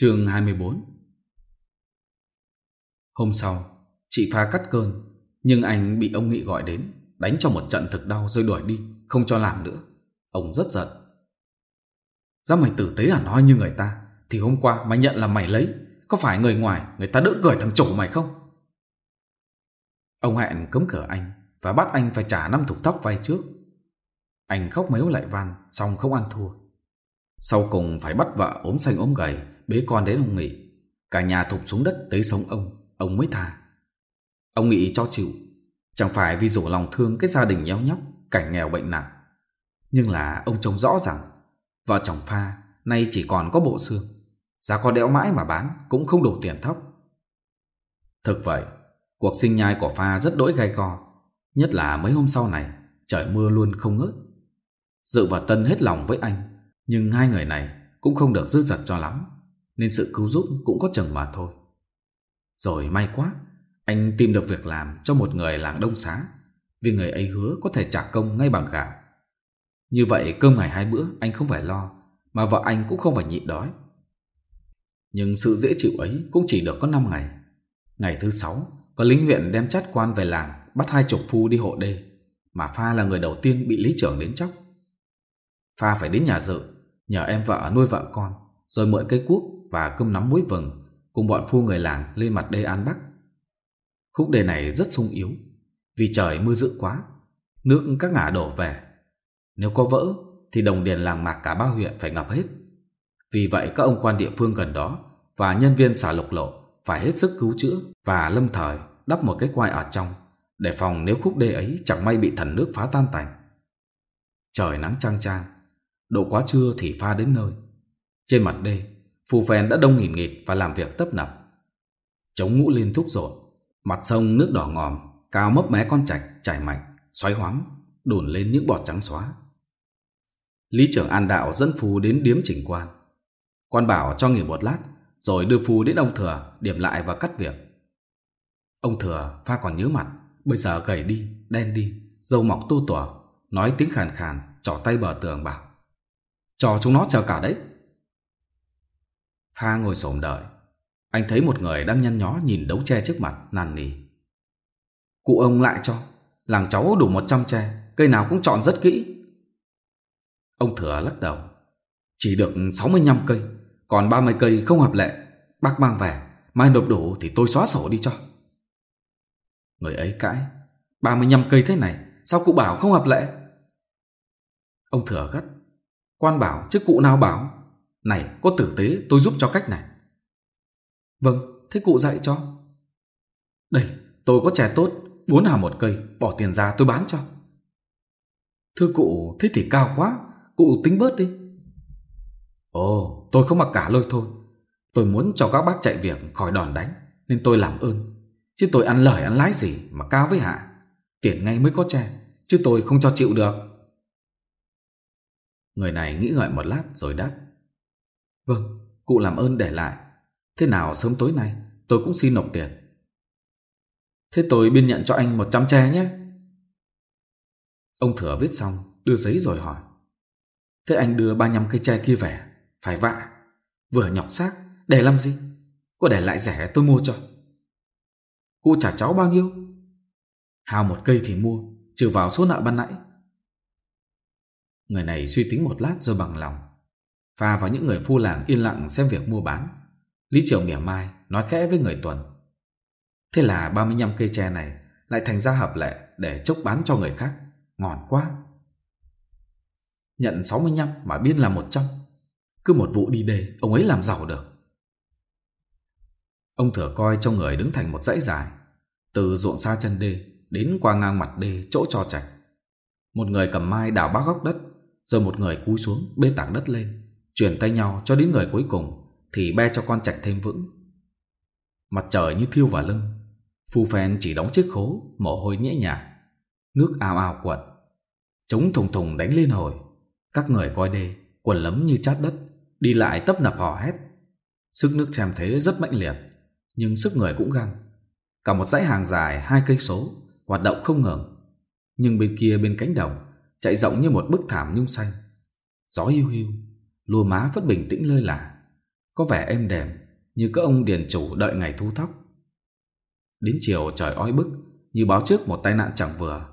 Chương 24 Hôm sau, chị phá cắt cơn, nhưng anh bị ông Nghị gọi đến, đánh cho một trận thực đau rồi đuổi đi, không cho làm nữa. Ông rất giận. Ra mày tử tế à nói như người ta, thì hôm qua mày nhận là mày lấy, có phải người ngoài người ta đỡ cười thằng chủ mày không? Ông hẹn cấm cửa anh và bắt anh phải trả năm thục tóc vay trước. Anh khóc mếu lại van, xong không ăn thua. Sau cùng phải bắt vợ ốm xanh ốm gầy, bế con đến ông Nghị. Cả nhà thụp xuống đất tới sống ông, ông mới tha. Ông Nghị cho chịu, chẳng phải vì rủ lòng thương cái gia đình nheo nhóc, cảnh nghèo bệnh nặng. Nhưng là ông trông rõ rằng, vợ chồng pha nay chỉ còn có bộ xương. Giá có đẽo mãi mà bán cũng không đủ tiền thóc. Thực vậy, cuộc sinh nhai của pha rất đỗi gai go. Nhất là mấy hôm sau này, trời mưa luôn không ngớt. Dự và Tân hết lòng với anh nhưng hai người này cũng không được dư dật cho lắm, nên sự cứu giúp cũng có chừng mà thôi. Rồi may quá, anh tìm được việc làm cho một người làng Đông Xá, vì người ấy hứa có thể trả công ngay bằng gạo. Như vậy cơm ngày hai bữa anh không phải lo, mà vợ anh cũng không phải nhịn đói. Nhưng sự dễ chịu ấy cũng chỉ được có 5 ngày. Ngày thứ sáu, có lính huyện đem chát quan về làng bắt hai chục phu đi hộ đê, mà Pha là người đầu tiên bị lý trưởng đến chóc. Pha phải đến nhà dự nhờ em vợ nuôi vợ con, rồi mượn cây cuốc và cơm nắm muối vừng cùng bọn phu người làng lên mặt đê An Bắc. Khúc đề này rất sung yếu, vì trời mưa dữ quá, nước các ngã đổ về. Nếu có vỡ thì đồng điền làng mạc cả ba huyện phải ngập hết. Vì vậy các ông quan địa phương gần đó và nhân viên xả lục lộ phải hết sức cứu chữa và lâm thời đắp một cái quai ở trong để phòng nếu khúc đê ấy chẳng may bị thần nước phá tan tành. Trời nắng trang trang, Độ quá trưa thì pha đến nơi. Trên mặt đê, phù phèn đã đông nghìn nghịt và làm việc tấp nập. Chống ngũ lên thúc rộn, mặt sông nước đỏ ngòm, cao mấp mé con trạch chảy mạnh, xoáy hoắm, đồn lên những bọt trắng xóa. Lý trưởng An Đạo dẫn phù đến điếm chỉnh quan. Quan bảo cho nghỉ một lát, rồi đưa phù đến ông thừa, điểm lại và cắt việc. Ông thừa pha còn nhớ mặt, bây giờ gầy đi, đen đi, dâu mọc tu tủa, nói tiếng khàn khàn, trỏ tay bờ tường bảo. Cho chúng nó chờ cả đấy. Pha ngồi sổm đợi. Anh thấy một người đang nhăn nhó nhìn đấu tre trước mặt, nàn nỉ. Cụ ông lại cho. Làng cháu đủ 100 tre, cây nào cũng chọn rất kỹ. Ông thừa lắc đầu. Chỉ được 65 cây, còn 30 cây không hợp lệ. Bác mang về, mai nộp đủ thì tôi xóa sổ đi cho. Người ấy cãi. 35 cây thế này, sao cụ bảo không hợp lệ? Ông thừa gắt. Quan bảo chứ cụ nào bảo. Này, có tử tế tôi giúp cho cách này. Vâng, thế cụ dạy cho. Đây, tôi có chè tốt, bốn hào một cây, bỏ tiền ra tôi bán cho. Thưa cụ, thế thì cao quá, cụ tính bớt đi. Ồ, tôi không mặc cả lôi thôi. Tôi muốn cho các bác chạy việc khỏi đòn đánh, nên tôi làm ơn. Chứ tôi ăn lời ăn lái gì mà cao với hạ. Tiền ngay mới có chè, chứ tôi không cho chịu được. Người này nghĩ ngợi một lát rồi đáp. Vâng, cụ làm ơn để lại. Thế nào sớm tối nay tôi cũng xin nộp tiền. Thế tôi biên nhận cho anh 100 tre nhé. Ông thừa viết xong, đưa giấy rồi hỏi. Thế anh đưa 35 cây tre kia về, phải vạ. Vừa nhọc xác, để làm gì? Có để lại rẻ tôi mua cho. Cụ trả cháu bao nhiêu? Hào một cây thì mua, trừ vào số nợ ban nãy Người này suy tính một lát rồi bằng lòng. Pha vào những người phu làng yên lặng xem việc mua bán. Lý Trường mỉa mai nói khẽ với người Tuần. Thế là 35 cây tre này lại thành ra hợp lệ để chốc bán cho người khác. Ngon quá. Nhận 65 mà biên là 100. Cứ một vụ đi đề, ông ấy làm giàu được. Ông thừa coi trong người đứng thành một dãy dài. Từ ruộng xa chân đê đến qua ngang mặt đê chỗ cho chạch. Một người cầm mai đào bác góc đất rồi một người cúi xuống bê tảng đất lên Chuyển tay nhau cho đến người cuối cùng, Thì be cho con chạch thêm vững. Mặt trời như thiêu vào lưng phù phen chỉ đóng chiếc khố, Mồ hôi nhễ nhả Nước ao ao quật. Chống thùng thùng đánh lên hồi, Các người coi đê, Quần lấm như chát đất, Đi lại tấp nập hò hét. Sức nước chèm thế rất mạnh liệt, Nhưng sức người cũng gan Cả một dãy hàng dài hai cây số, Hoạt động không ngừng, Nhưng bên kia bên cánh đồng chạy rộng như một bức thảm nhung xanh. Gió hiu hiu, lùa má vẫn bình tĩnh lơi lả, có vẻ êm đềm như các ông điền chủ đợi ngày thu thóc. Đến chiều trời ói bức như báo trước một tai nạn chẳng vừa.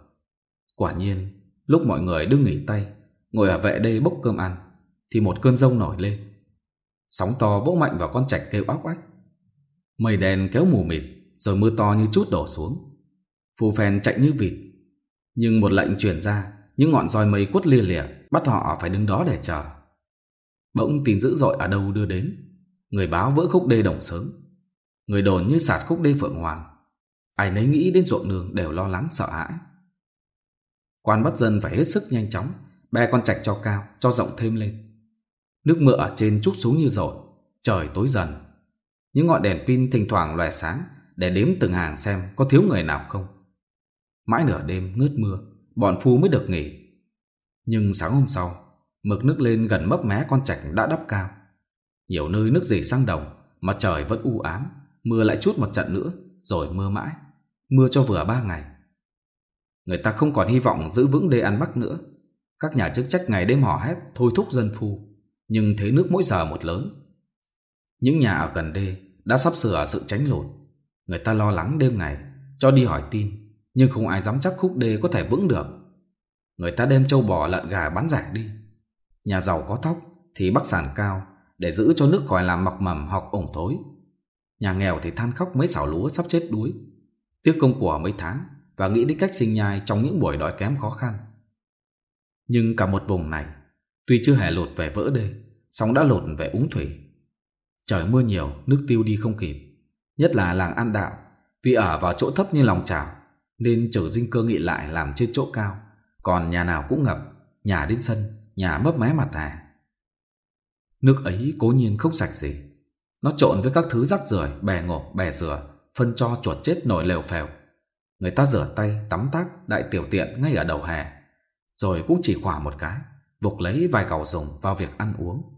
Quả nhiên, lúc mọi người đứng nghỉ tay, ngồi ở vệ đây bốc cơm ăn, thì một cơn rông nổi lên. Sóng to vỗ mạnh vào con trạch kêu óc ách. Mây đen kéo mù mịt, rồi mưa to như chút đổ xuống. Phù phèn chạy như vịt. Nhưng một lệnh chuyển ra những ngọn roi mây quất lia lịa bắt họ phải đứng đó để chờ. Bỗng tin dữ dội ở đâu đưa đến, người báo vỡ khúc đê đồng sớm, người đồn như sạt khúc đê phượng hoàng. Ai nấy nghĩ đến ruộng nương đều lo lắng sợ hãi. Quan bắt dân phải hết sức nhanh chóng, bè con trạch cho cao, cho rộng thêm lên. Nước mưa ở trên trút xuống như rồi, trời tối dần. Những ngọn đèn pin thỉnh thoảng lòe sáng để đếm từng hàng xem có thiếu người nào không. Mãi nửa đêm ngớt mưa, bọn phu mới được nghỉ. Nhưng sáng hôm sau, mực nước lên gần mấp mé con trạch đã đắp cao. Nhiều nơi nước dì sang đồng, mà trời vẫn u ám, mưa lại chút một trận nữa, rồi mưa mãi. Mưa cho vừa ba ngày. Người ta không còn hy vọng giữ vững đê ăn bắc nữa. Các nhà chức trách ngày đêm hò hét thôi thúc dân phu, nhưng thế nước mỗi giờ một lớn. Những nhà ở gần đê đã sắp sửa sự tránh lột. Người ta lo lắng đêm ngày, cho đi hỏi tin nhưng không ai dám chắc khúc đê có thể vững được. Người ta đem châu bò lợn gà bán rẻ đi. Nhà giàu có thóc thì bắc sản cao để giữ cho nước khỏi làm mọc mầm hoặc ổng thối. Nhà nghèo thì than khóc mấy xảo lúa sắp chết đuối. Tiếc công của mấy tháng và nghĩ đến cách sinh nhai trong những buổi đói kém khó khăn. Nhưng cả một vùng này, tuy chưa hề lột về vỡ đê, song đã lột về úng thủy. Trời mưa nhiều, nước tiêu đi không kịp. Nhất là làng An Đạo, vì ở vào chỗ thấp như lòng trào nên chở dinh cơ nghị lại làm trên chỗ cao. Còn nhà nào cũng ngập Nhà đến sân Nhà mấp mé mặt hà Nước ấy cố nhiên không sạch gì. Nó trộn với các thứ rắc rưởi Bè ngộp, bè rửa Phân cho chuột chết nổi lều phèo. Người ta rửa tay, tắm tác, đại tiểu tiện ngay ở đầu hè. Rồi cũng chỉ khỏa một cái Vục lấy vài cào dùng vào việc ăn uống.